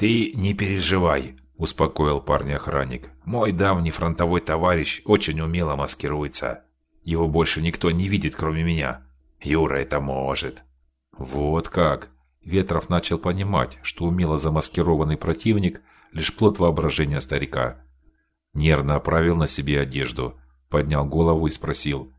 Ты не переживай, успокоил парня охранник. Мой давний фронтовой товарищ очень умело маскируется. Его больше никто не видит, кроме меня. Юра это может. Вот как. Ветров начал понимать, что умело замаскированный противник лишь плод воображения старика. Нервно оправил на себе одежду, поднял голову и спросил: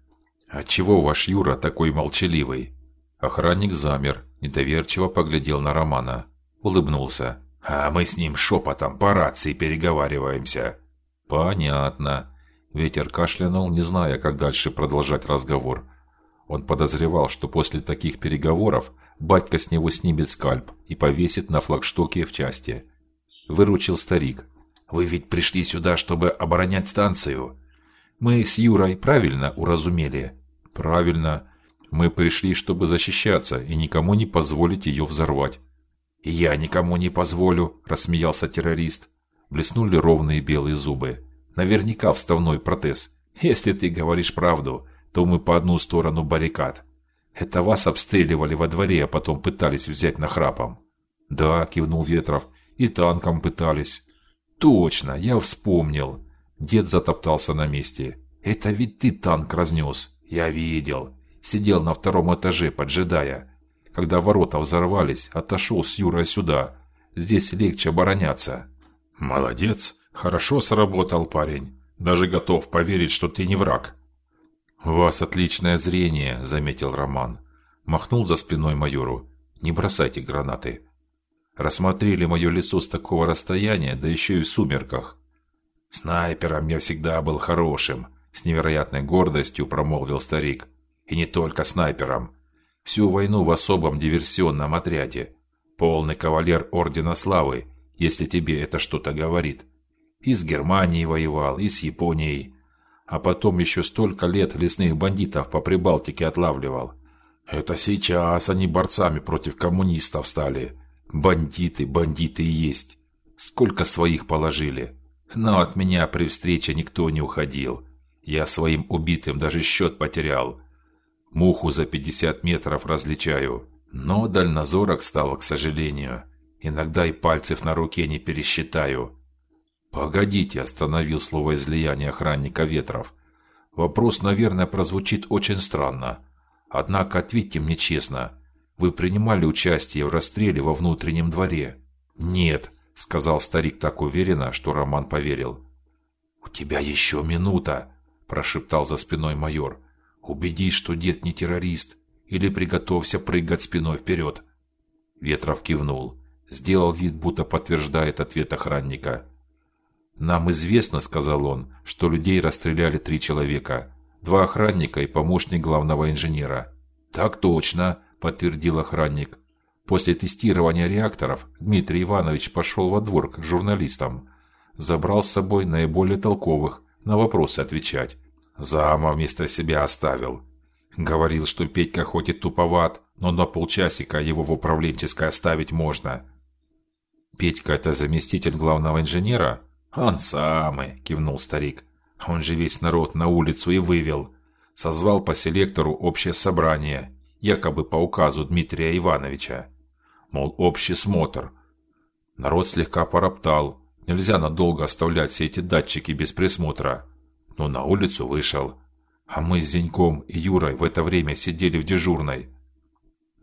"А чего ваш Юра такой молчаливый?" Охранник замер, недоверчиво поглядел на Романа, улыбнулся. А мы с ним шепотом по рации переговариваемся. Понятно. Ветер кашлянул, не зная, как дальше продолжать разговор. Он подозревал, что после таких переговоров батька с него снимет скальп и повесит на флагштоке в части. Выручил старик. Вы ведь пришли сюда, чтобы оборонять станцию. Мы с Юрой правильно уразумели. Правильно. Мы пришли, чтобы защищаться и никому не позволить ее взорвать. Я никому не позволю, рассмеялся террорист. Блеснули ровные белые зубы. Наверняка вставной протез. Если ты говоришь правду, то мы по одну сторону баррикад. Это вас обстреливали во дворе, а потом пытались взять на храпом. Да, кивнул Ветров. И танком пытались. Точно, я вспомнил. Дед затоптался на месте. Это ведь ты танк разнес. Я видел. Сидел на втором этаже, поджидая. Когда ворота взорвались, отошел с Юрой сюда. Здесь легче обороняться. Молодец. Хорошо сработал, парень. Даже готов поверить, что ты не враг. У вас отличное зрение, заметил Роман. Махнул за спиной майору. Не бросайте гранаты. Рассмотрели мое лицо с такого расстояния, да еще и в сумерках. Снайпером я всегда был хорошим, с невероятной гордостью промолвил старик. И не только снайпером. Всю войну в особом диверсионном отряде. Полный кавалер ордена славы, если тебе это что-то говорит. И с Германией воевал, и с Японией. А потом еще столько лет лесных бандитов по Прибалтике отлавливал. Это сейчас они борцами против коммунистов стали. Бандиты, бандиты и есть. Сколько своих положили. Но от меня при встрече никто не уходил. Я своим убитым даже счет потерял. Муху за пятьдесят метров различаю. Но дальнозорок стал, к сожалению. Иногда и пальцев на руке не пересчитаю. Погодите, остановил слово излияния охранника Ветров. Вопрос, наверное, прозвучит очень странно. Однако ответьте мне честно. Вы принимали участие в расстреле во внутреннем дворе? Нет, сказал старик так уверенно, что Роман поверил. У тебя еще минута, прошептал за спиной майор. Убедись, что дед не террорист, или приготовься прыгать спиной вперед. Ветров кивнул, сделал вид, будто подтверждает ответ охранника. Нам известно, сказал он, что людей расстреляли три человека: два охранника и помощник главного инженера. Так точно, подтвердил охранник. После тестирования реакторов Дмитрий Иванович пошел во двор к журналистам, забрал с собой наиболее толковых на вопросы отвечать. Зама вместо себя оставил. Говорил, что Петька хоть и туповат, но на полчасика его в управленческой оставить можно. Петька это заместитель главного инженера? Он самый, кивнул старик. Он же весь народ на улицу и вывел. Созвал по селектору общее собрание, якобы по указу Дмитрия Ивановича. Мол, общий смотр. Народ слегка пороптал. Нельзя надолго оставлять все эти датчики без присмотра. Но на улицу вышел. А мы с Зеньком и Юрой в это время сидели в дежурной.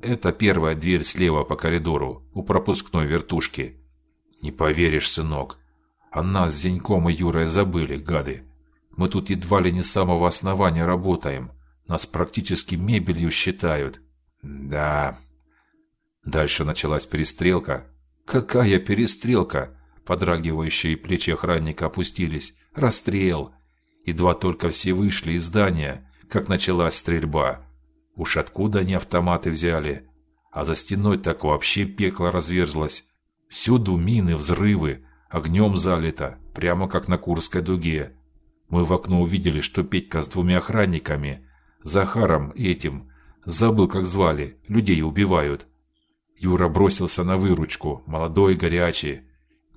Это первая дверь слева по коридору, у пропускной вертушки. Не поверишь, сынок, а нас с Зеньком и Юрой забыли, гады. Мы тут едва ли не с самого основания работаем. Нас практически мебелью считают. Да. Дальше началась перестрелка. Какая перестрелка? Подрагивающие плечи охранника опустились. Расстрел. Едва только все вышли из здания, как началась стрельба. Уж откуда они автоматы взяли? А за стеной так вообще пекло разверзлось. Всюду мины, взрывы, огнем залито, прямо как на Курской дуге. Мы в окно увидели, что Петька с двумя охранниками, Захаром и этим, забыл, как звали, людей убивают. Юра бросился на выручку, молодой и горячий,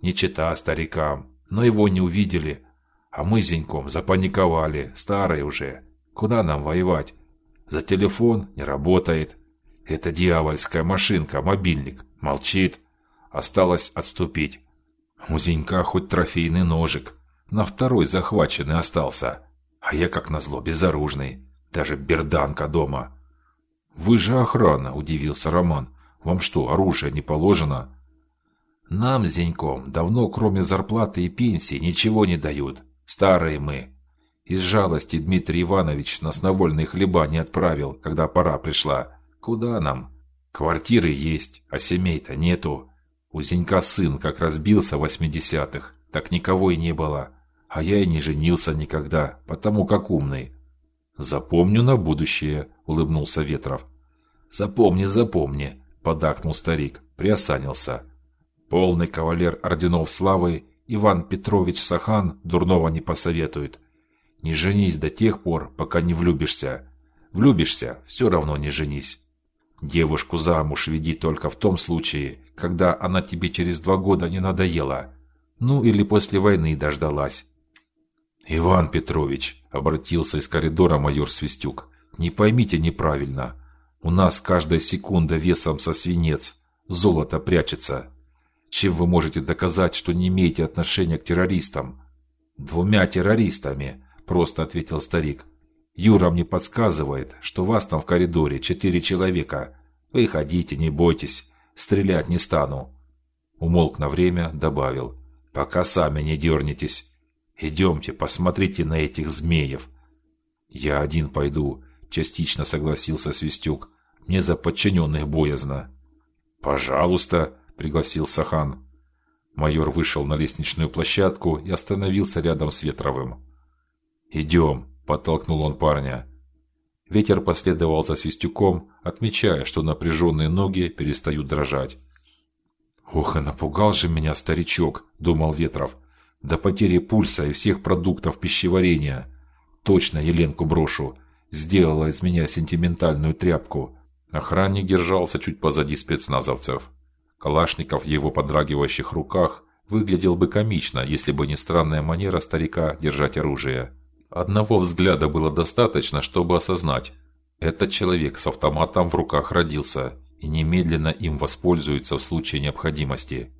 не чета старикам, но его не увидели, а мы с Зеньком запаниковали, старые уже. Куда нам воевать? За телефон не работает. Это дьявольская машинка, мобильник, молчит. Осталось отступить. У Зенька хоть трофейный ножик, на второй захваченный остался, а я как назло безоружный, даже берданка дома. Вы же охрана, удивился Роман. Вам что, оружие не положено? Нам Зеньком давно, кроме зарплаты и пенсии, ничего не дают. Старые мы. Из жалости Дмитрий Иванович нас на вольные хлеба не отправил, когда пора пришла. Куда нам? Квартиры есть, а семей-то нету. У Зенька сын как разбился в восьмидесятых, так никого и не было. А я и не женился никогда, потому как умный. Запомню на будущее, улыбнулся Ветров. Запомни, запомни, подакнул старик, приосанился. Полный кавалер орденов славы Иван Петрович Сахан дурного не посоветует. Не женись до тех пор, пока не влюбишься. Влюбишься, все равно не женись. Девушку замуж веди только в том случае, когда она тебе через два года не надоела. Ну или после войны дождалась. Иван Петрович, обратился из коридора майор Свистюк. Не поймите неправильно. У нас каждая секунда весом со свинец. Золото прячется. Чем вы можете доказать, что не имеете отношения к террористам? Двумя террористами, просто ответил старик. Юра мне подсказывает, что вас там в коридоре четыре человека. Выходите, не бойтесь, стрелять не стану. Умолк на время, добавил: пока сами не дернетесь. Идемте, посмотрите на этих змеев. Я один пойду, частично согласился Свистюк. Мне за подчиненных боязно. Пожалуйста, пригласил Сахан. Майор вышел на лестничную площадку и остановился рядом с Ветровым. Идем, подтолкнул он парня. Ветер последовал за Свистюком, отмечая, что напряженные ноги перестают дрожать. Ох, и напугал же меня старичок, думал Ветров до потери пульса и всех продуктов пищеварения. Точно Еленку брошу. Сделала из меня сентиментальную тряпку. Охранник держался чуть позади спецназовцев. Калашников в его подрагивающих руках выглядел бы комично, если бы не странная манера старика держать оружие. Одного взгляда было достаточно, чтобы осознать: этот человек с автоматом в руках родился и немедленно им воспользуется в случае необходимости.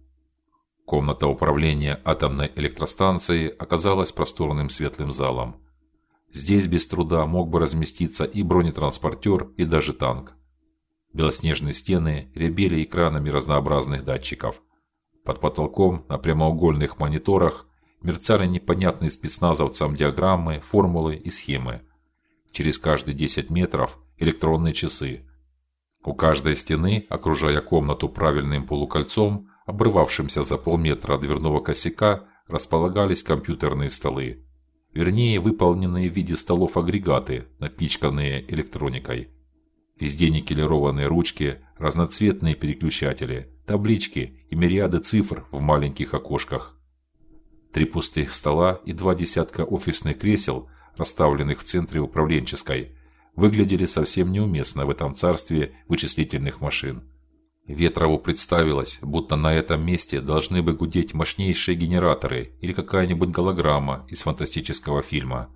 Комната управления атомной электростанцией оказалась просторным светлым залом. Здесь без труда мог бы разместиться и бронетранспортер, и даже танк. Белоснежные стены рябили экранами разнообразных датчиков. Под потолком на прямоугольных мониторах мерцали непонятные спецназовцам диаграммы, формулы и схемы. Через каждые 10 метров электронные часы. У каждой стены, окружая комнату правильным полукольцом, обрывавшемся за полметра от дверного косяка, располагались компьютерные столы. Вернее, выполненные в виде столов агрегаты, напичканные электроникой. Везде никелированные ручки, разноцветные переключатели, таблички и мириады цифр в маленьких окошках. Три пустых стола и два десятка офисных кресел, расставленных в центре управленческой, выглядели совсем неуместно в этом царстве вычислительных машин. Ветрову представилось, будто на этом месте должны бы гудеть мощнейшие генераторы или какая-нибудь голограмма из фантастического фильма.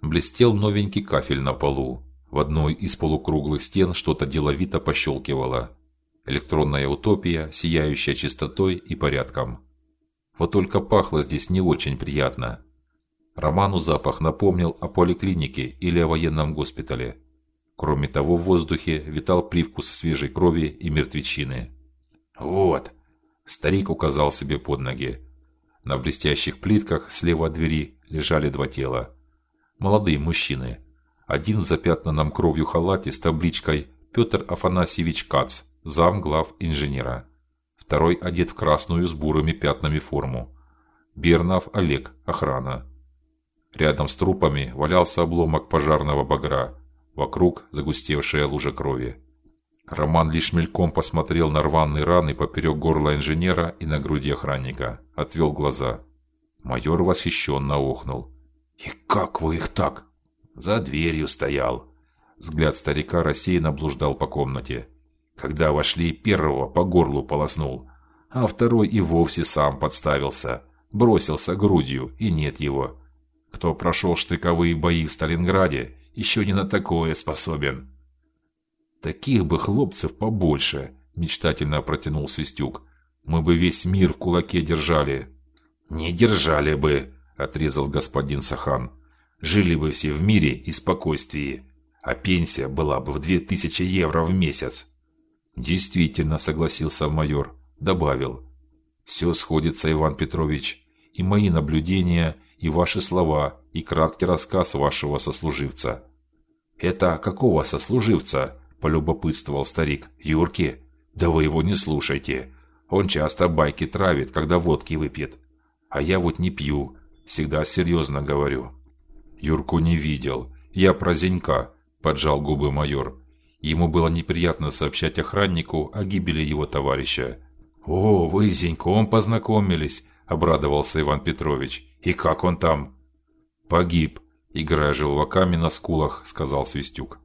Блестел новенький кафель на полу. В одной из полукруглых стен что-то деловито пощелкивало. Электронная утопия, сияющая чистотой и порядком. Вот только пахло здесь не очень приятно. Роману запах напомнил о поликлинике или о военном госпитале. Кроме того, в воздухе витал привкус свежей крови и мертвечины. Вот, старик указал себе под ноги. На блестящих плитках слева от двери лежали два тела. Молодые мужчины. Один в запятнанном кровью халате с табличкой Петр Афанасьевич Кац, зам глав инженера. Второй одет в красную с бурыми пятнами форму. Бернов Олег, охрана. Рядом с трупами валялся обломок пожарного багра. Вокруг загустевшая лужа крови. Роман лишь мельком посмотрел на рваные раны поперек горла инженера и на груди охранника, отвел глаза. Майор восхищенно охнул. И как вы их так? За дверью стоял. Взгляд старика рассеянно блуждал по комнате. Когда вошли, первого по горлу полоснул, а второй и вовсе сам подставился, бросился грудью, и нет его. Кто прошел штыковые бои в Сталинграде, еще не на такое способен. Таких бы хлопцев побольше, мечтательно протянул Свистюк. Мы бы весь мир в кулаке держали. Не держали бы, отрезал господин Сахан. Жили бы все в мире и спокойствии, а пенсия была бы в две тысячи евро в месяц. Действительно, согласился майор, добавил: все сходится, Иван Петрович, и мои наблюдения, и ваши слова, и краткий рассказ вашего сослуживца. Это какого сослуживца? полюбопытствовал старик. Юрки? Да вы его не слушайте. Он часто байки травит, когда водки выпьет. А я вот не пью, всегда серьезно говорю. Юрку не видел. Я про Зенька, поджал губы майор. Ему было неприятно сообщать охраннику о гибели его товарища. О, вы с Зеньком познакомились, обрадовался Иван Петрович. И как он там? Погиб, играя желваками на скулах, сказал Свистюк.